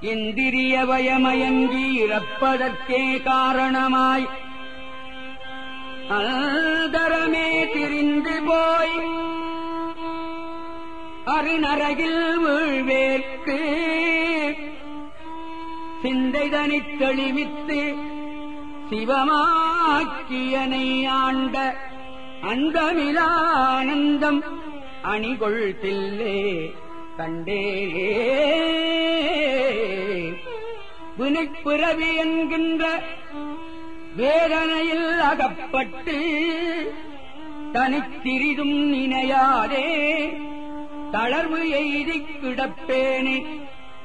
இந்திரிய வயமயங்கி இழப்பதற்கே காரணமாய் அந்தரமே திரிந்து போய் அருநரகில் வீழ்வேற்கு சிந்தைதனித் தெளிவித்து சிவமாக்கியனை ஆண்ட அந்தமிலானந்தம் அணிகொள் தில்லே கண்டே. வினைப்பிறவி என்கின்ற வேதனையில் அகப்பட்டு தனித்திரிதும் நினையாதே தளர்வு எய்தி கிடப்பேனே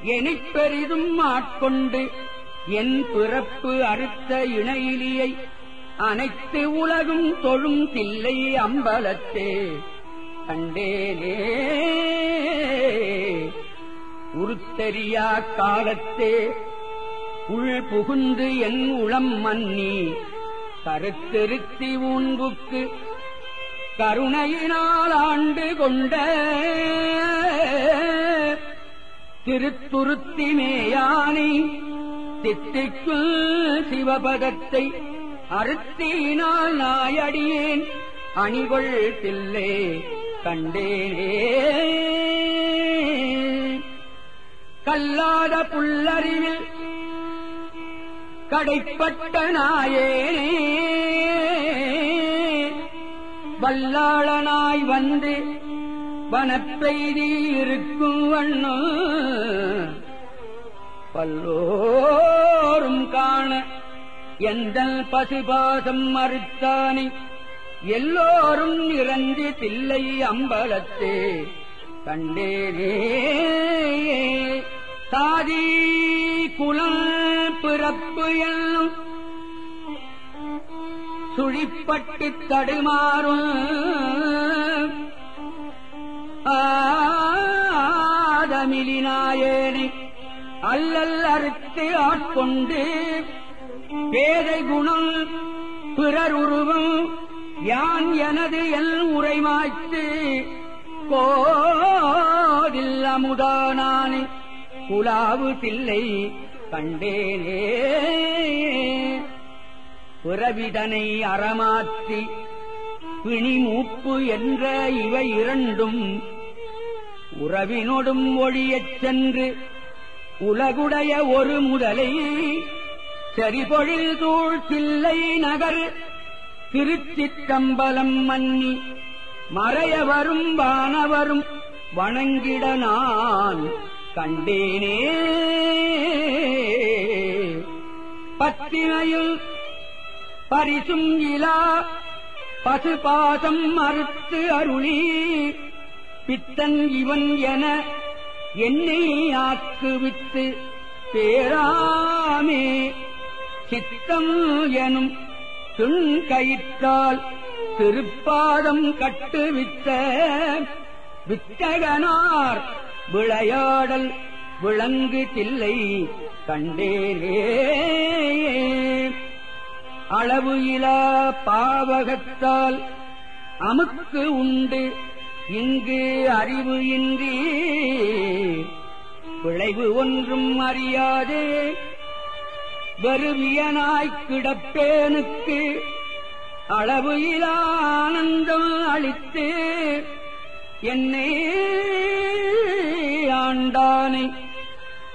எனிப்பெரிதும் ஆட்கொண்டு என் பிறப்பு அறுத்த இணையிலியை அனைத்து உலகும் தொழும் தில்லை அம்பலத்தே கண்டேனே. உருத்தெரியா காலத்தே உள் புகுந்து என் உளம் மன்னி. கருத்தெருத்தி ஊன்புக்கு கருணையினால் ஆண்டு கொண்ட திருத்துருத்தி மேயானை தித்திக்குள் சிவபதத்தை அறுத்தினால் நாயடியேன். அணிகொள் தில்லே கண்டேனே. கல்லாத புல்லறிவில் கடைப்பட்ட நாயேனே வல்லாளனாய் வந்து வனப்பெய்தி இருக்கும் வண்ணு பல்லோரும் காண எந்த பசுபாசம் மறுத்தானே? எல்லோரும் இறந்து தில்லை அம்பலத்தே. கண்டேனே சாதி குலம் பிறப்பு என்னும் சுழிப்பட்டு தடுமாறும். ஆதமிலினாயேனை அல்லல் அறுத்து ஆட்கொண்டு பேதை குணம் பிறர் உருவம் யான் எனது எல் உரைமாய்த்து கோதில் அமுதானானே குலாவு தில்லை கண்டேனே. பிறவிதனை அறமாற்றி பிணிமூப்பு என்ற இவை இரண்டும் உறவினொடும் ஒழியச் சென்று உலகுடைய ஒரு முதலை செறிபொழில் தூள் தில்லை நகர் திருச்சிற்றம்பலம் மன்னி மறையவரும் வானவரும் வணங்கிட நான் கண்டேனே. பத்தினையில் பரிசும் இலா பசுபாசம் மறுத்து அருளி பித்தன் இவன் என என்னை ஆக்குவித்து பேராமே. சித்தம் எனும் துண்கயிற்றால் திருப்பாதம் கட்டுவித்த வித்தகனார் விளையாடல் விளங்கு தில்லை கண்டேனே. அளவு இலா பாவகத்தால் அமுக்கு உண்டு இங்கு அறிவு இன்றி. விளைவு ஒன்றும் அறியாதே. வெறுவியனாய்க் கிடப்பேனுக்கு அளவு இலா ஆனந்தம் அளித்து. என்னை ஆண்டானை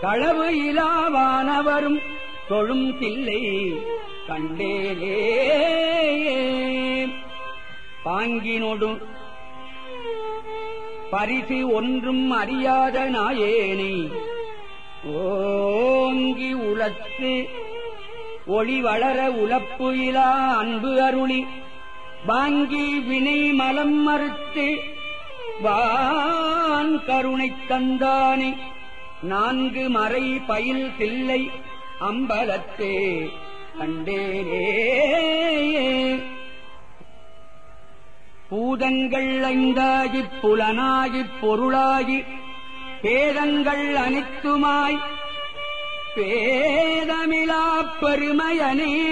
களவு இலாவானவரும் தொழும் தில்லை கண்டேனே. பாங்கினொடும் பரிசு ஒன்றும் அறியாத நாயேனை ஓங்கி உலத்து ஒளி வளர உலப்பு இலா அன்பு அருளி வாங்கி வினை மலம் மறுத்து வான் கருணை தந்தானே. நான்கு மறை பயில் தில்லை அம்பலத்தே கண்டேனே. பூதங்கள் ஐந்தாகிப் புலனாகிப் பொருளாகி பேதங்கள் அனைத்துமாய் பேதமிழா பெருமையனே.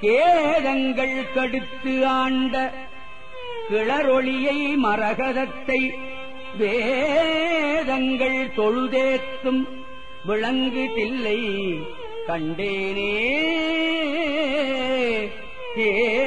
கேதங்கள் கடுத்து ஆண்ட கிளரொளியை மரகதத்தை வேதங்கள் தொழுதேத்தும் விளங்கு தில்லை கண்டேனே ஏ ஏ